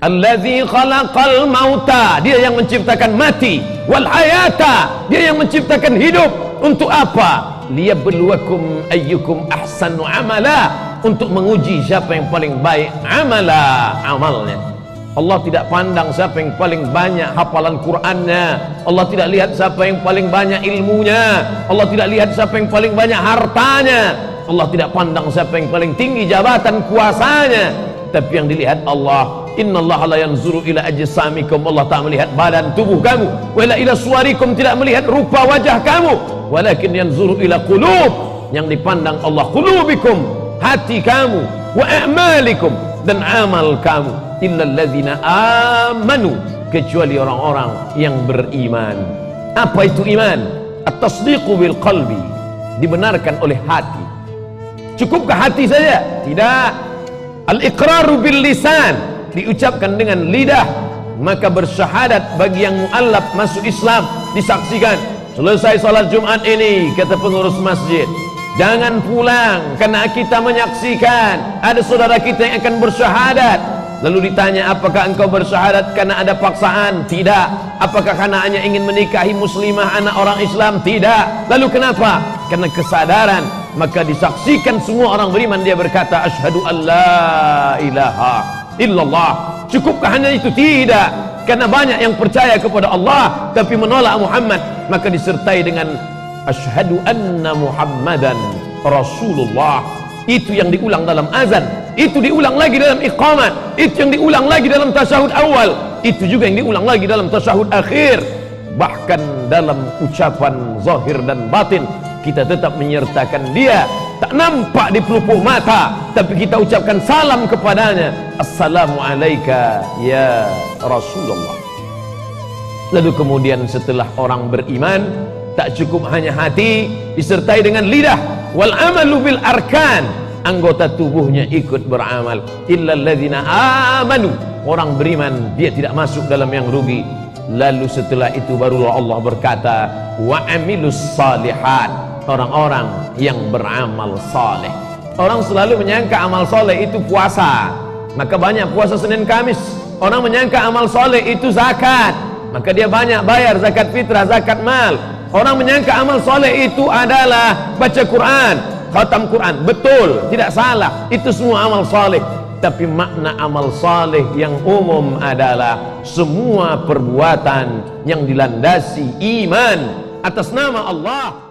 Allazi khalaqal mauta, dia yang menciptakan mati, wal hayata, dia yang menciptakan hidup. Untuk apa? Liyabluwakum ayyukum ahsanu amala, untuk menguji siapa yang paling baik amala amalnya. Allah tidak pandang siapa yang paling banyak hafalan Qur'annya. Allah tidak lihat siapa yang paling banyak ilmunya. Allah tidak lihat siapa yang paling banyak hartanya. Allah tidak pandang siapa yang paling tinggi jabatan kuasanya. Tapi yang dilihat Allah Inna Allah la yanzuru ila ajsamikum. Allah tak melihat badan tubuh kamu. Wala ila suarikum tidak melihat rupa wajah kamu. Walakin yanzuru ila qulub Yang dipandang Allah qulubikum Hati kamu Wa a'malikum Dan amal kamu. Illa alladzina amanu Kecuali orang-orang yang beriman. Apa itu iman? At-tasdiqu bil qalbi Dibenarkan oleh hati. Cukupkah hati saja? Tidak. Al-iqraru bil lisan diucapkan dengan lidah maka bersyahadat bagi yang mu'allab masuk Islam disaksikan. Selesai salat Jumat ini kata pengurus masjid. Jangan pulang karena kita menyaksikan ada saudara kita yang akan bersyahadat. Lalu ditanya apakah engkau bersyahadat karena ada paksaan? Tidak. Apakah karena hanya ingin menikahi muslimah anak orang Islam? Tidak. Lalu kenapa? Karena kesadaran. Maka disaksikan semua orang beriman. Dia berkata asyhadu an la ilaha illallah. Cukupkah hanya itu? Tidak. Karena banyak yang percaya kepada Allah tapi menolak Muhammad maka disertai dengan asyhadu anna muhammadan rasulullah. Itu yang diulang dalam azan itu diulang lagi dalam iqamat itu yang diulang lagi dalam tasyahud awal itu juga yang diulang lagi dalam tasyahud akhir. Bahkan dalam ucapan zahir dan batin kita tetap menyertakan dia tak nampak di pelupuk mata tapi kita ucapkan salam kepadanya. Assalamualaikum ya Rasulullah. Lalu kemudian setelah orang beriman tak cukup hanya hati disertai dengan lidah. Wal amalu bil arkan anggota tubuhnya ikut beramal. Illa alladzina amanu orang beriman dia tidak masuk dalam yang rugi. Lalu setelah itu barulah Allah berkata wa amilus salihat orang-orang yang beramal soleh. Orang selalu menyangka amal soleh itu puasa. Maka banyak puasa Senin Kamis. Orang menyangka amal soleh itu zakat. Maka dia banyak bayar zakat fitrah, zakat mal. Orang menyangka amal soleh itu adalah baca Quran khatam Quran, betul, tidak salah. Itu semua amal soleh. Tapi makna amal saleh yang umum adalah semua perbuatan yang dilandasi iman atas nama Allah